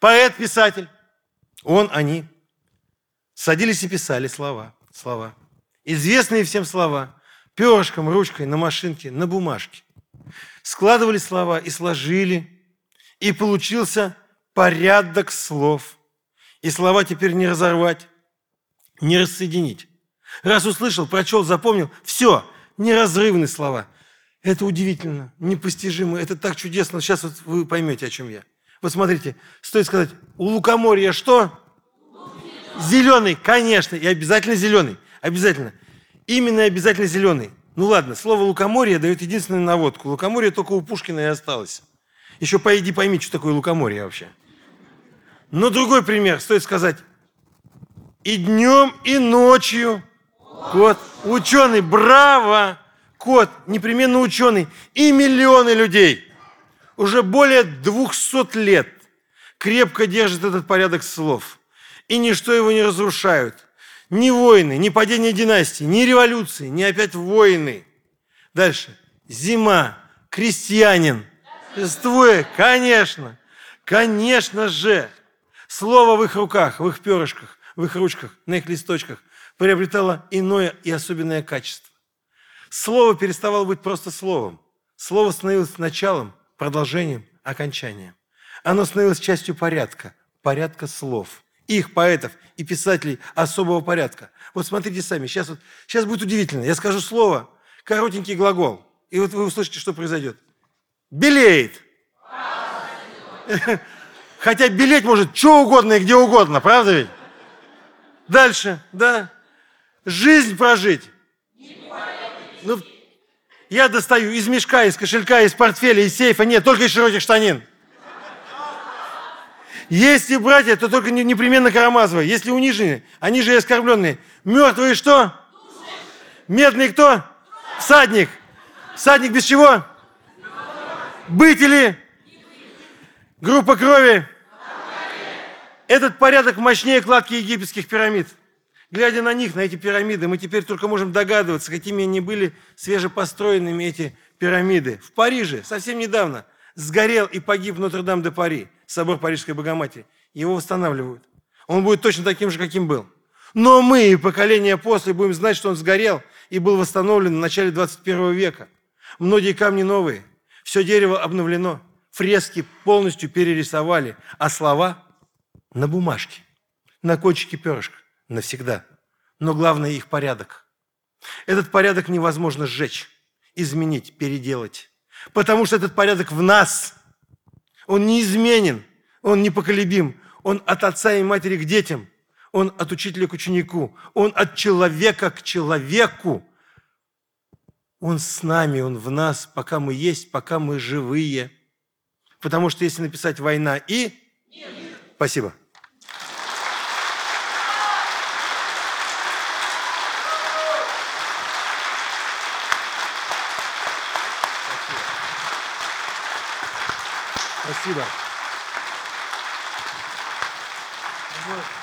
поэт-писатель. Он, они. Садились и писали слова, слова. Известные всем слова. Перышком, ручкой, на машинке, на бумажке. Складывали слова и сложили. И получился порядок слов. И слова теперь не разорвать, не рассоединить. Раз услышал, прочел, запомнил, все, неразрывные слова. Это удивительно, непостижимо, это так чудесно. Сейчас вот вы поймете, о чем я. Вот смотрите, стоит сказать, у лукоморья что? Зеленый, конечно, и обязательно зеленый, обязательно. Именно обязательно зеленый. Ну ладно, слово лукоморье дает единственную наводку. Лукоморье только у Пушкина и осталось. Еще пойди пойми, что такое лукоморье вообще. Но другой пример, стоит сказать. И днем, и ночью. Кот, ученый, браво! Кот, непременно ученый. И миллионы людей уже более двухсот лет крепко держит этот порядок слов. И ничто его не разрушают. Ни войны, ни падение династии, ни революции, ни опять войны. Дальше. Зима, крестьянин. Ствое, конечно. Конечно же. Слово в их руках, в их перышках, в их ручках, на их листочках приобретало иное и особенное качество. Слово переставало быть просто словом. Слово становилось началом, продолжением, окончанием. Оно становилось частью порядка, порядка слов. Их поэтов и писателей особого порядка. Вот смотрите сами, сейчас, вот, сейчас будет удивительно. Я скажу слово, коротенький глагол, и вот вы услышите, что произойдет. Белеет. Хотя белеть может что угодно и где угодно, правда ведь? Дальше, да. Жизнь прожить. Ну, я достаю из мешка, из кошелька, из портфеля, из сейфа. Нет, только из широких штанин. Если братья, то только непременно Карамазовы. Если униженные, они же и оскорбленные. Мертвые что? Медный кто? Всадник. Всадник без чего? Быть или? Группа крови. Этот порядок мощнее кладки египетских пирамид. Глядя на них, на эти пирамиды, мы теперь только можем догадываться, какими они были свежепостроенными, эти пирамиды. В Париже совсем недавно сгорел и погиб Нотр-Дам-де-Пари, собор Парижской Богоматери. Его восстанавливают. Он будет точно таким же, каким был. Но мы и поколение после будем знать, что он сгорел и был восстановлен в начале 21 века. Многие камни новые, все дерево обновлено, фрески полностью перерисовали, а слова на бумажке, на кончике перышка навсегда. Но главное их порядок. Этот порядок невозможно сжечь, изменить, переделать. Потому что этот порядок в нас. Он неизменен, он непоколебим. Он от отца и матери к детям. Он от учителя к ученику. Он от человека к человеку. Он с нами, Он в нас, пока мы есть, пока мы живые. Потому что если написать «война» и... Нет. Спасибо. Спасибо.